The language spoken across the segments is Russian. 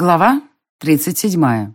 Глава 37.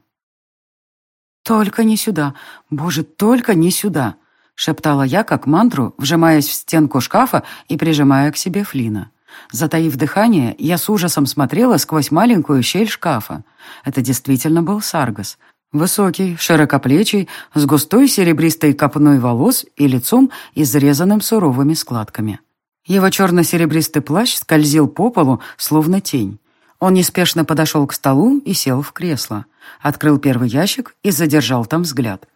«Только не сюда! Боже, только не сюда!» — шептала я, как мантру, вжимаясь в стенку шкафа и прижимая к себе Флина. Затаив дыхание, я с ужасом смотрела сквозь маленькую щель шкафа. Это действительно был Саргас. Высокий, широкоплечий, с густой серебристой копной волос и лицом, изрезанным суровыми складками. Его черно-серебристый плащ скользил по полу, словно тень. Он неспешно подошел к столу и сел в кресло. Открыл первый ящик и задержал там взгляд.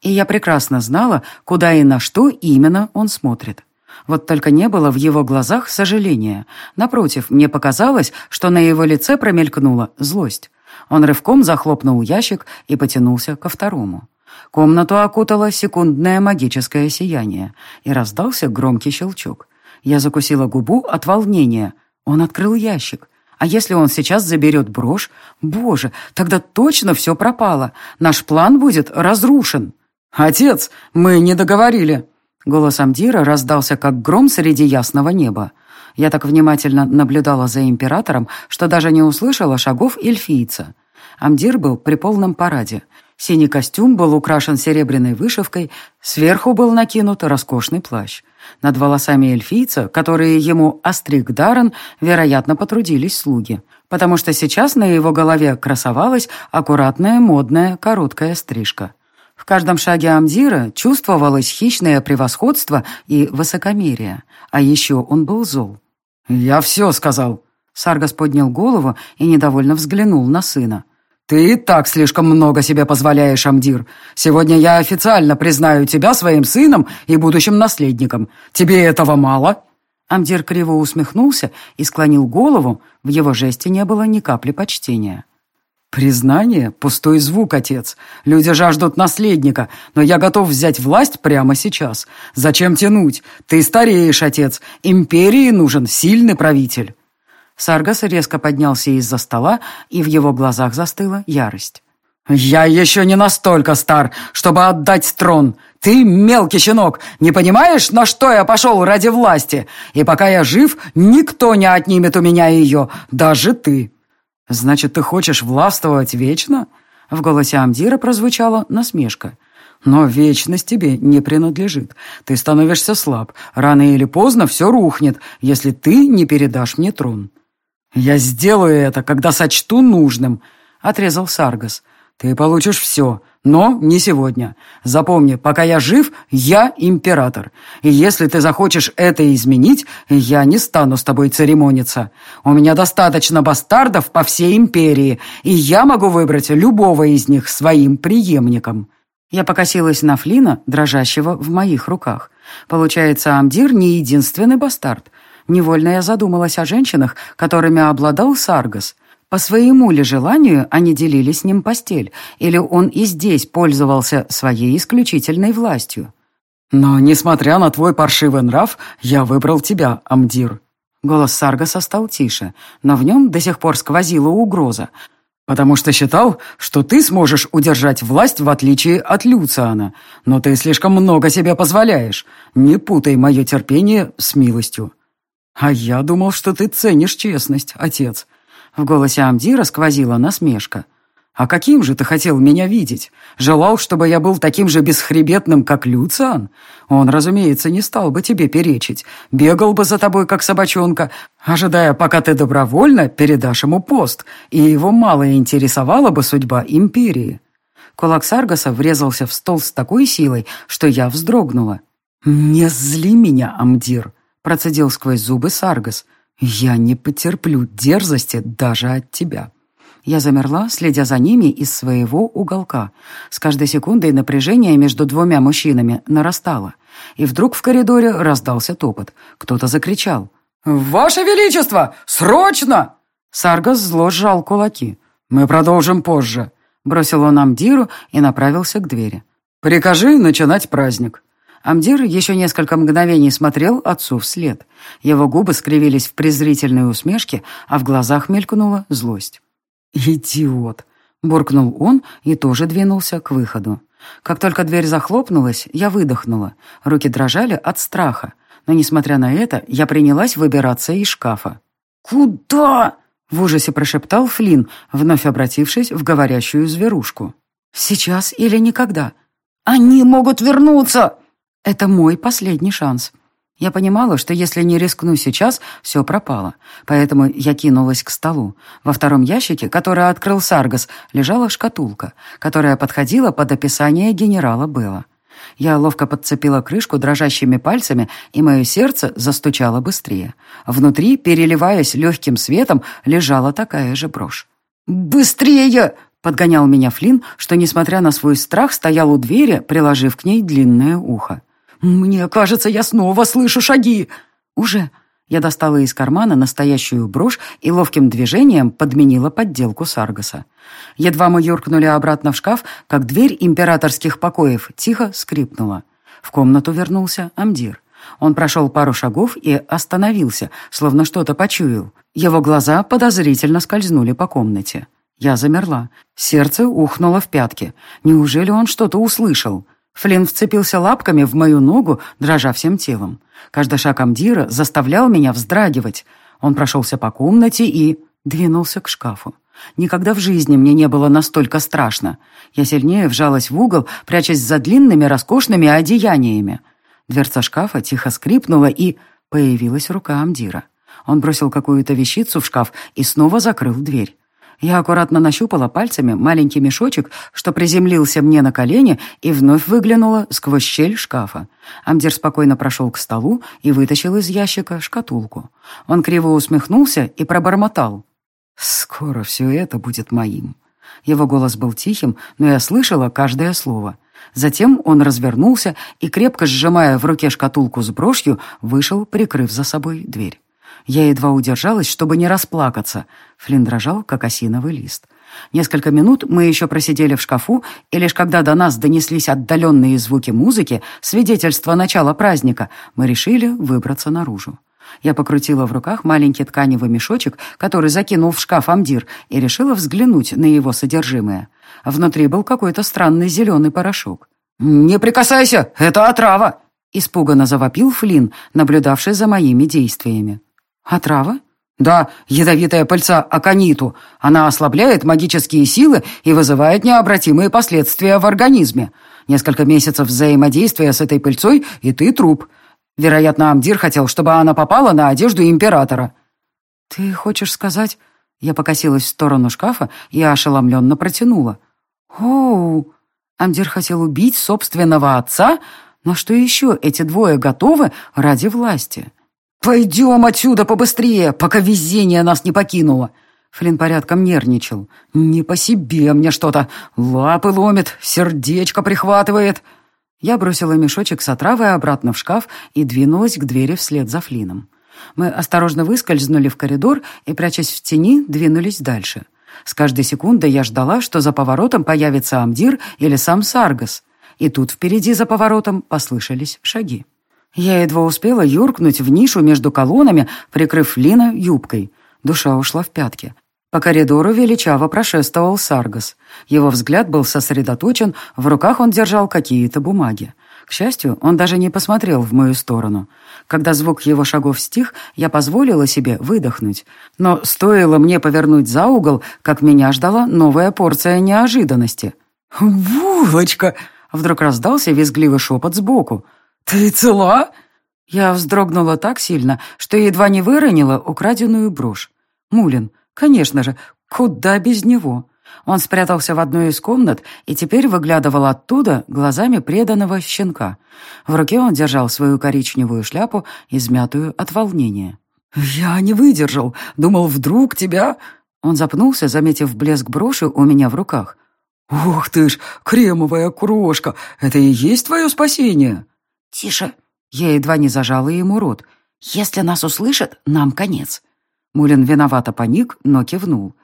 И я прекрасно знала, куда и на что именно он смотрит. Вот только не было в его глазах сожаления. Напротив, мне показалось, что на его лице промелькнула злость. Он рывком захлопнул ящик и потянулся ко второму. Комнату окутало секундное магическое сияние, и раздался громкий щелчок. Я закусила губу от волнения. Он открыл ящик. А если он сейчас заберет брошь? Боже, тогда точно все пропало. Наш план будет разрушен. «Отец, мы не договорили!» Голос Амдира раздался, как гром среди ясного неба. Я так внимательно наблюдала за императором, что даже не услышала шагов эльфийца. Амдир был при полном параде. Синий костюм был украшен серебряной вышивкой, сверху был накинут роскошный плащ. Над волосами эльфийца, которые ему остриг Даррен, вероятно, потрудились слуги, потому что сейчас на его голове красовалась аккуратная модная короткая стрижка. В каждом шаге Амдира чувствовалось хищное превосходство и высокомерие, а еще он был зол. «Я все сказал», — Саргас поднял голову и недовольно взглянул на сына. «Ты и так слишком много себе позволяешь, Амдир. Сегодня я официально признаю тебя своим сыном и будущим наследником. Тебе этого мало?» Амдир криво усмехнулся и склонил голову. В его жесте не было ни капли почтения. «Признание — пустой звук, отец. Люди жаждут наследника, но я готов взять власть прямо сейчас. Зачем тянуть? Ты стареешь, отец. Империи нужен сильный правитель». Саргас резко поднялся из-за стола, и в его глазах застыла ярость. «Я еще не настолько стар, чтобы отдать трон. Ты, мелкий щенок, не понимаешь, на что я пошел ради власти? И пока я жив, никто не отнимет у меня ее, даже ты». «Значит, ты хочешь властвовать вечно?» В голосе Амдира прозвучала насмешка. «Но вечность тебе не принадлежит. Ты становишься слаб. Рано или поздно все рухнет, если ты не передашь мне трон». «Я сделаю это, когда сочту нужным», — отрезал Саргас. «Ты получишь все, но не сегодня. Запомни, пока я жив, я император. И если ты захочешь это изменить, я не стану с тобой церемониться. У меня достаточно бастардов по всей империи, и я могу выбрать любого из них своим преемником». Я покосилась на Флина, дрожащего в моих руках. Получается, Амдир не единственный бастард. Невольно я задумалась о женщинах, которыми обладал Саргас. По своему ли желанию они делили с ним постель, или он и здесь пользовался своей исключительной властью? «Но, несмотря на твой паршивый нрав, я выбрал тебя, Амдир». Голос Саргаса стал тише, но в нем до сих пор сквозила угроза, потому что считал, что ты сможешь удержать власть в отличие от Люциана, но ты слишком много себе позволяешь. Не путай мое терпение с милостью». «А я думал, что ты ценишь честность, отец». В голосе Амдира сквозила насмешка. «А каким же ты хотел меня видеть? Желал, чтобы я был таким же бесхребетным, как Люциан? Он, разумеется, не стал бы тебе перечить. Бегал бы за тобой, как собачонка, ожидая, пока ты добровольно передашь ему пост, и его мало интересовала бы судьба империи». Кулак Саргаса врезался в стол с такой силой, что я вздрогнула. «Не зли меня, Амдир!» Процедил сквозь зубы Саргас. «Я не потерплю дерзости даже от тебя». Я замерла, следя за ними из своего уголка. С каждой секундой напряжение между двумя мужчинами нарастало. И вдруг в коридоре раздался топот. Кто-то закричал. «Ваше Величество! Срочно!» Саргас зло сжал кулаки. «Мы продолжим позже», — бросил он Амдиру и направился к двери. «Прикажи начинать праздник». Амдир еще несколько мгновений смотрел отцу вслед. Его губы скривились в презрительной усмешке, а в глазах мелькнула злость. «Идиот!» — буркнул он и тоже двинулся к выходу. Как только дверь захлопнулась, я выдохнула. Руки дрожали от страха. Но, несмотря на это, я принялась выбираться из шкафа. «Куда?» — В ужасе прошептал Флинн, вновь обратившись в говорящую зверушку. «Сейчас или никогда. Они могут вернуться!» «Это мой последний шанс». Я понимала, что если не рискну сейчас, все пропало. Поэтому я кинулась к столу. Во втором ящике, который открыл Саргас, лежала шкатулка, которая подходила под описание генерала Белла. Я ловко подцепила крышку дрожащими пальцами, и мое сердце застучало быстрее. Внутри, переливаясь легким светом, лежала такая же брошь. «Быстрее!» — подгонял меня Флинн, что, несмотря на свой страх, стоял у двери, приложив к ней длинное ухо. «Мне кажется, я снова слышу шаги!» «Уже!» Я достала из кармана настоящую брошь и ловким движением подменила подделку Саргаса. Едва мы юркнули обратно в шкаф, как дверь императорских покоев тихо скрипнула. В комнату вернулся Амдир. Он прошел пару шагов и остановился, словно что-то почуял. Его глаза подозрительно скользнули по комнате. Я замерла. Сердце ухнуло в пятки. Неужели он что-то услышал? Флинн вцепился лапками в мою ногу, дрожа всем телом. Каждый шаг Амдира заставлял меня вздрагивать. Он прошелся по комнате и двинулся к шкафу. Никогда в жизни мне не было настолько страшно. Я сильнее вжалась в угол, прячась за длинными роскошными одеяниями. Дверца шкафа тихо скрипнула, и появилась рука Амдира. Он бросил какую-то вещицу в шкаф и снова закрыл дверь. Я аккуратно нащупала пальцами маленький мешочек, что приземлился мне на колени, и вновь выглянула сквозь щель шкафа. Амдир спокойно прошел к столу и вытащил из ящика шкатулку. Он криво усмехнулся и пробормотал. «Скоро все это будет моим». Его голос был тихим, но я слышала каждое слово. Затем он развернулся и, крепко сжимая в руке шкатулку с брошью, вышел, прикрыв за собой дверь. Я едва удержалась, чтобы не расплакаться. Флинн дрожал, как осиновый лист. Несколько минут мы еще просидели в шкафу, и лишь когда до нас донеслись отдаленные звуки музыки, свидетельство начала праздника, мы решили выбраться наружу. Я покрутила в руках маленький тканевый мешочек, который закинул в шкаф Амдир, и решила взглянуть на его содержимое. Внутри был какой-то странный зеленый порошок. «Не прикасайся! Это отрава!» Испуганно завопил Флинн, наблюдавший за моими действиями. «Отрава?» «Да, ядовитая пыльца акониту. Она ослабляет магические силы и вызывает необратимые последствия в организме. Несколько месяцев взаимодействия с этой пыльцой, и ты труп. Вероятно, Амдир хотел, чтобы она попала на одежду императора». «Ты хочешь сказать...» Я покосилась в сторону шкафа и ошеломленно протянула. «Оу!» Амдир хотел убить собственного отца? Но что еще эти двое готовы ради власти?» «Пойдем отсюда побыстрее, пока везение нас не покинуло!» Флинн порядком нервничал. «Не по себе мне что-то. Лапы ломит, сердечко прихватывает». Я бросила мешочек с отравой обратно в шкаф и двинулась к двери вслед за Флином. Мы осторожно выскользнули в коридор и, прячась в тени, двинулись дальше. С каждой секундой я ждала, что за поворотом появится Амдир или сам Саргас. И тут впереди за поворотом послышались шаги. Я едва успела юркнуть в нишу между колоннами, прикрыв Лина юбкой. Душа ушла в пятки. По коридору величаво прошествовал Саргас. Его взгляд был сосредоточен, в руках он держал какие-то бумаги. К счастью, он даже не посмотрел в мою сторону. Когда звук его шагов стих, я позволила себе выдохнуть. Но стоило мне повернуть за угол, как меня ждала новая порция неожиданности. «Булочка!» — вдруг раздался визгливый шепот сбоку. «Ты цела?» Я вздрогнула так сильно, что едва не выронила украденную брошь. Мулин, конечно же, куда без него? Он спрятался в одной из комнат и теперь выглядывал оттуда глазами преданного щенка. В руке он держал свою коричневую шляпу, измятую от волнения. «Я не выдержал. Думал, вдруг тебя...» Он запнулся, заметив блеск броши у меня в руках. «Ух ты ж, кремовая крошка! Это и есть твое спасение!» «Тише!» Я едва не зажала ему рот. «Если нас услышат, нам конец». Мулин виновато поник, но кивнул.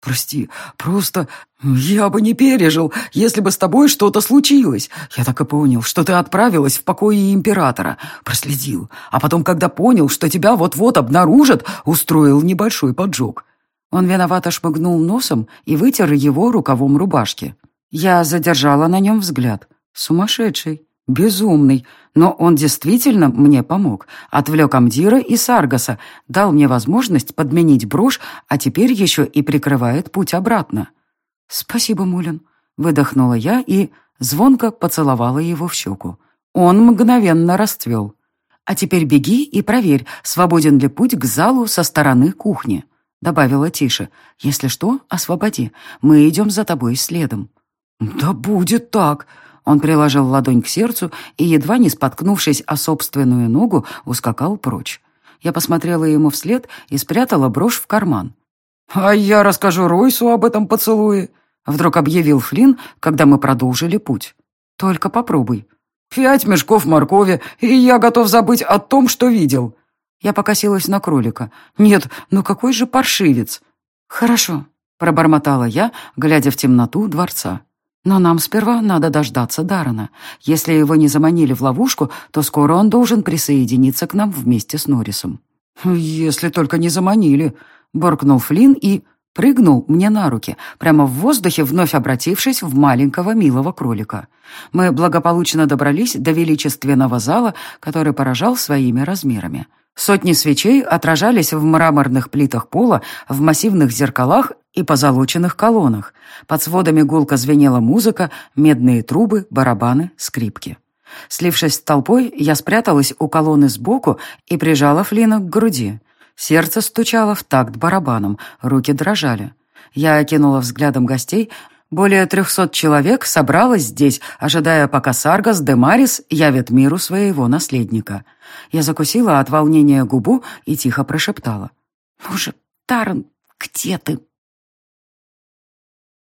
«Прости, просто я бы не пережил, если бы с тобой что-то случилось. Я так и понял, что ты отправилась в покое императора, проследил, а потом, когда понял, что тебя вот-вот обнаружат, устроил небольшой поджог». Он виновато шмыгнул носом и вытер его рукавом рубашки. Я задержала на нем взгляд. Сумасшедший. Безумный. Но он действительно мне помог. Отвлек Амдира и Саргаса, дал мне возможность подменить брошь, а теперь еще и прикрывает путь обратно. «Спасибо, Мулин», — выдохнула я и звонко поцеловала его в щеку. Он мгновенно расцвел. «А теперь беги и проверь, свободен ли путь к залу со стороны кухни», — добавила тише. «Если что, освободи. Мы идем за тобой следом». «Да будет так!» Он приложил ладонь к сердцу и, едва не споткнувшись о собственную ногу, ускакал прочь. Я посмотрела ему вслед и спрятала брошь в карман. «А я расскажу Ройсу об этом поцелуе», — вдруг объявил Флинн, когда мы продолжили путь. «Только попробуй». «Пять мешков моркови, и я готов забыть о том, что видел». Я покосилась на кролика. «Нет, ну какой же паршивец!» «Хорошо», — пробормотала я, глядя в темноту дворца. Но нам сперва надо дождаться Дарана. Если его не заманили в ловушку, то скоро он должен присоединиться к нам вместе с Норрисом». «Если только не заманили», — буркнул Флинн и прыгнул мне на руки, прямо в воздухе, вновь обратившись в маленького милого кролика. Мы благополучно добрались до величественного зала, который поражал своими размерами. Сотни свечей отражались в мраморных плитах пола, в массивных зеркалах и позолоченных колоннах. Под сводами гулко звенела музыка, медные трубы, барабаны, скрипки. Слившись с толпой, я спряталась у колонны сбоку и прижала Флина к груди. Сердце стучало в такт барабаном, руки дрожали. Я окинула взглядом гостей. Более трехсот человек собралось здесь, ожидая, пока Саргас де Марис явит миру своего наследника. Я закусила от волнения губу и тихо прошептала. «Ну же, Таран, где ты?»